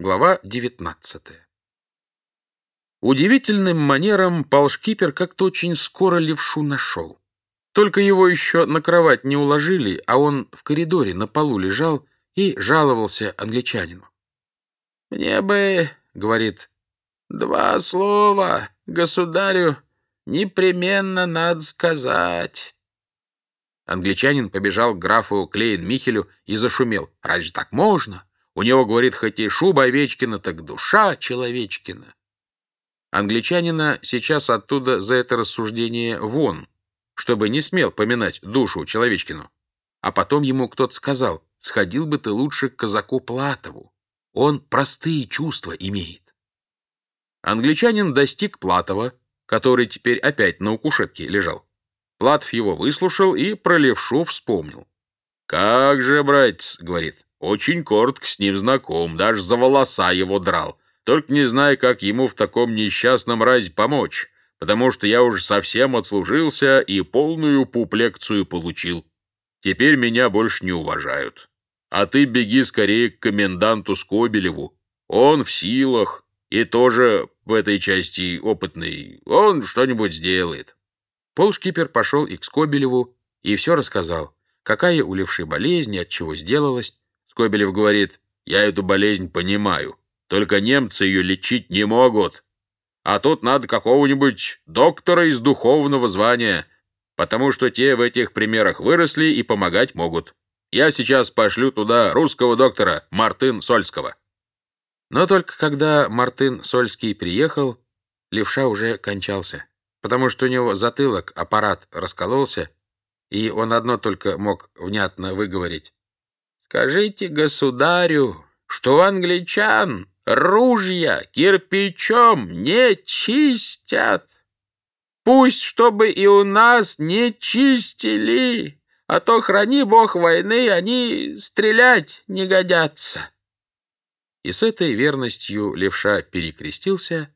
Глава 19 Удивительным манером полшкипер как-то очень скоро левшу нашел. Только его еще на кровать не уложили, а он в коридоре на полу лежал и жаловался англичанину. «Мне бы, — говорит, — два слова государю непременно надо сказать». Англичанин побежал к графу Клейн-Михелю и зашумел. «Разве так можно? У него, говорит, хоть и шуба Овечкина, так душа Человечкина. Англичанина сейчас оттуда за это рассуждение вон, чтобы не смел поминать душу Человечкину. А потом ему кто-то сказал, сходил бы ты лучше к казаку Платову. Он простые чувства имеет. Англичанин достиг Платова, который теперь опять на укушетке лежал. Платов его выслушал и про левшу вспомнил. «Как же, братец, — говорит, очень коротко с ним знаком, даже за волоса его драл. Только не знаю, как ему в таком несчастном разе помочь, потому что я уже совсем отслужился и полную пуплекцию получил. Теперь меня больше не уважают. А ты беги скорее к коменданту Скобелеву. Он в силах и тоже в этой части опытный. Он что-нибудь сделает. Полшкипер пошел и к Скобелеву и все рассказал, какая у левши болезнь и от чего сделалась, Скобелев говорит, я эту болезнь понимаю, только немцы ее лечить не могут. А тут надо какого-нибудь доктора из духовного звания, потому что те в этих примерах выросли и помогать могут. Я сейчас пошлю туда русского доктора Мартын Сольского». Но только когда Мартын Сольский приехал, левша уже кончался, потому что у него затылок, аппарат раскололся, и он одно только мог внятно выговорить. Скажите государю, что англичан ружья кирпичом не чистят. Пусть, чтобы и у нас не чистили, а то, храни бог войны, они стрелять не годятся. И с этой верностью левша перекрестился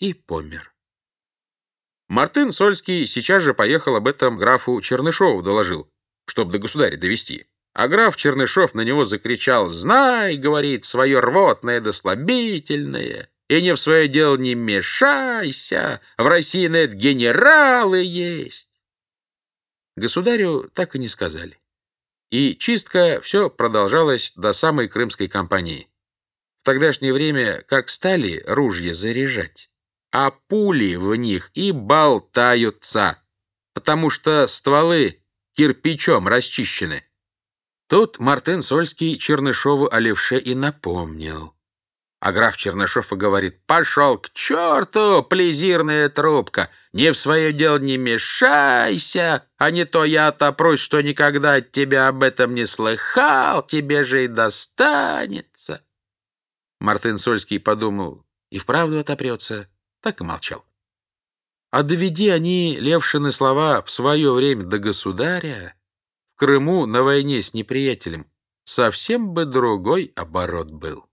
и помер. Мартын Сольский сейчас же поехал об этом графу Чернышову доложил, чтобы до государя довести. А граф Чернышов на него закричал «Знай, — говорит, — свое рвотное да слабительное, и не в свое дело не мешайся, в России на это генералы есть». Государю так и не сказали. И чистка все продолжалась до самой крымской кампании. В тогдашнее время как стали ружья заряжать, а пули в них и болтаются, потому что стволы кирпичом расчищены. Тут Мартын Сольский Чернышову о левше и напомнил. А граф Чернышов и говорит, «Пошел к черту, плезирная трубка! Не в свое дело не мешайся, а не то я отопрусь, что никогда от тебя об этом не слыхал, тебе же и достанется!» Мартын Сольский подумал, и вправду отопрется, так и молчал. А доведи они левшины слова в свое время до государя, в Крыму на войне с неприятелем совсем бы другой оборот был.